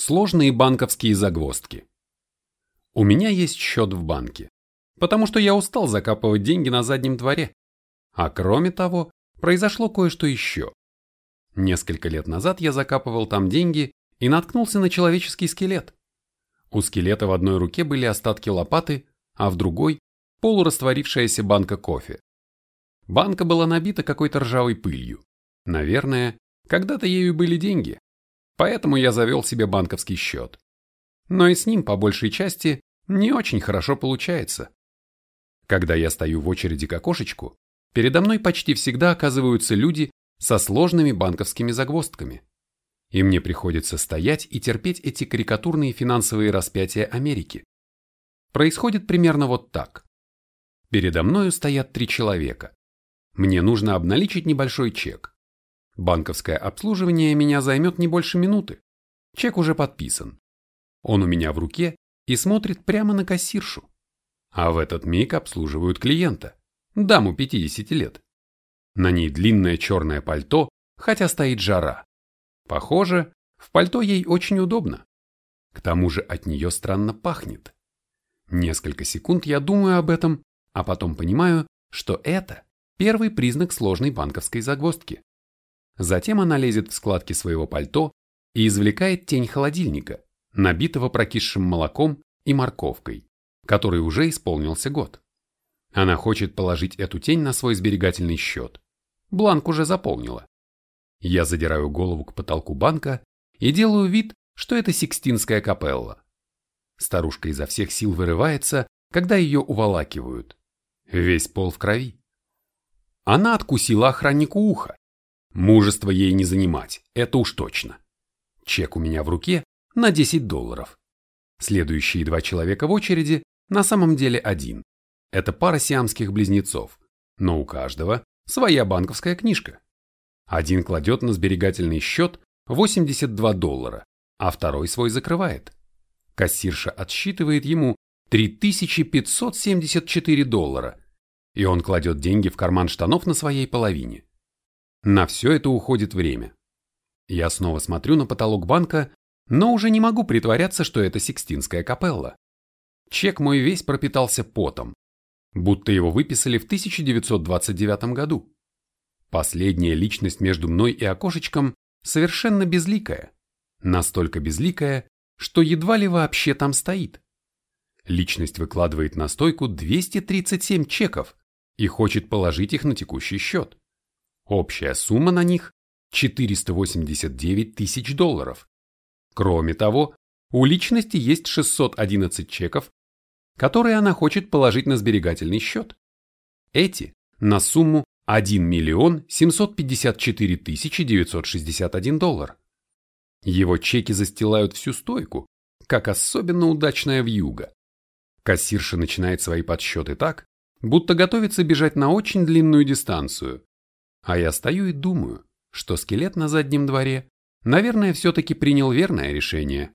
Сложные банковские загвоздки. У меня есть счет в банке, потому что я устал закапывать деньги на заднем дворе. А кроме того, произошло кое-что еще. Несколько лет назад я закапывал там деньги и наткнулся на человеческий скелет. У скелета в одной руке были остатки лопаты, а в другой – полурастворившаяся банка кофе. Банка была набита какой-то ржавой пылью. Наверное, когда-то ею были деньги, Поэтому я завел себе банковский счет. Но и с ним, по большей части, не очень хорошо получается. Когда я стою в очереди к окошечку, передо мной почти всегда оказываются люди со сложными банковскими загвоздками. И мне приходится стоять и терпеть эти карикатурные финансовые распятия Америки. Происходит примерно вот так. Передо мною стоят три человека. Мне нужно обналичить небольшой чек. Банковское обслуживание меня займет не больше минуты. Чек уже подписан. Он у меня в руке и смотрит прямо на кассиршу. А в этот миг обслуживают клиента, даму 50 лет. На ней длинное черное пальто, хотя стоит жара. Похоже, в пальто ей очень удобно. К тому же от нее странно пахнет. Несколько секунд я думаю об этом, а потом понимаю, что это первый признак сложной банковской загвоздки. Затем она лезет в складки своего пальто и извлекает тень холодильника, набитого прокисшим молоком и морковкой, который уже исполнился год. Она хочет положить эту тень на свой сберегательный счет. Бланк уже заполнила. Я задираю голову к потолку банка и делаю вид, что это Сикстинская капелла. Старушка изо всех сил вырывается, когда ее уволакивают. Весь пол в крови. Она откусила охраннику ухо. Мужество ей не занимать, это уж точно. Чек у меня в руке на 10 долларов. Следующие два человека в очереди на самом деле один. Это пара сиамских близнецов, но у каждого своя банковская книжка. Один кладет на сберегательный счет 82 доллара, а второй свой закрывает. Кассирша отсчитывает ему 3574 доллара, и он кладет деньги в карман штанов на своей половине. На все это уходит время. Я снова смотрю на потолок банка, но уже не могу притворяться, что это Сикстинская капелла. Чек мой весь пропитался потом, будто его выписали в 1929 году. Последняя личность между мной и окошечком совершенно безликая. Настолько безликая, что едва ли вообще там стоит. Личность выкладывает на стойку 237 чеков и хочет положить их на текущий счет. Общая сумма на них 489 тысяч долларов. Кроме того, у личности есть 611 чеков, которые она хочет положить на сберегательный счет. Эти на сумму 1 миллион 754 тысячи 961 доллар. Его чеки застилают всю стойку, как особенно удачная вьюга. Кассирша начинает свои подсчеты так, будто готовится бежать на очень длинную дистанцию, а я стою и думаю, что скелет на заднем дворе, наверное, все-таки принял верное решение.